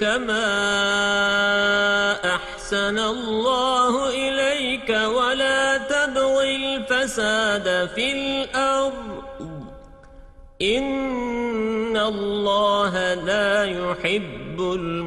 كَمَا أَحْسَنَ اللَّهُ إِلَيْكَ وَلَا تَبْغِ الْفَسَادَ فِي الْأَرْضِ. إِنَّ اللَّهَ لَا يُحِبُّ